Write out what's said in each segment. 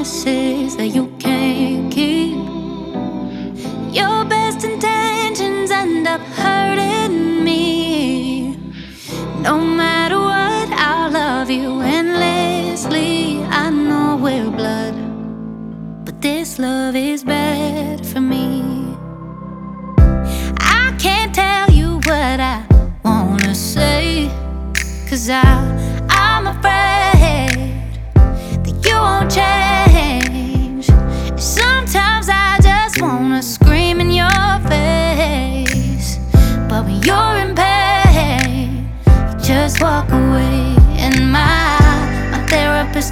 promises that you can't keep. Your best intentions end up hurting me. No matter what, I'll love you endlessly. I know we're blood, but this love is bad for me. I can't tell you what I wanna say, cause I,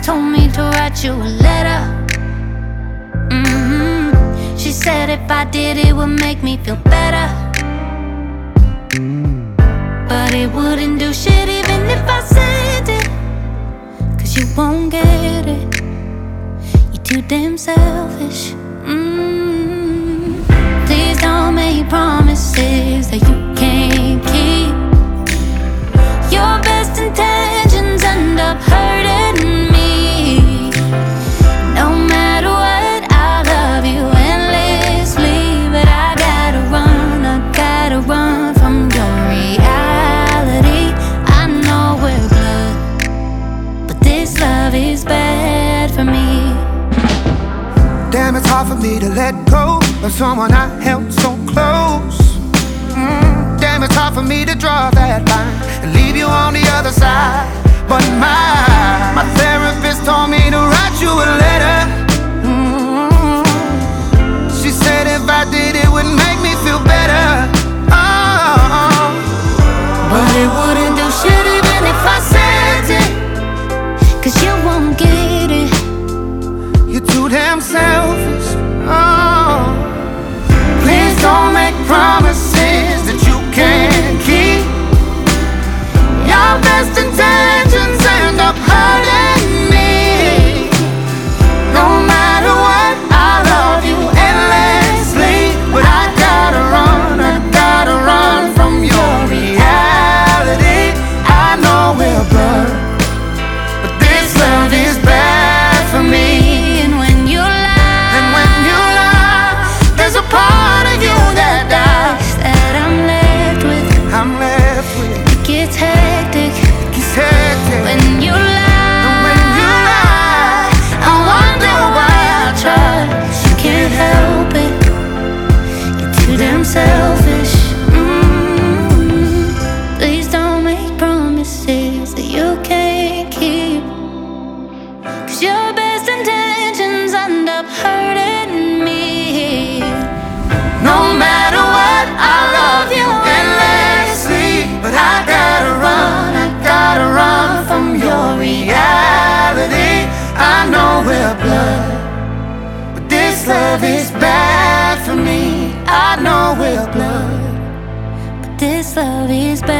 told me to write you a letter. hmm She said if I did, it would make me feel better. But it wouldn't do shit even if I sent it. Cause you won't get it. You're too damn selfish. mm it's hard for me to let go of someone I held so close. Mm, damn, it's hard for me to draw that line and leave you on the other side. But my my therapist told me to write you a letter. You're too damn selfish. Is bad for me. I know we're blood. But this love is bad.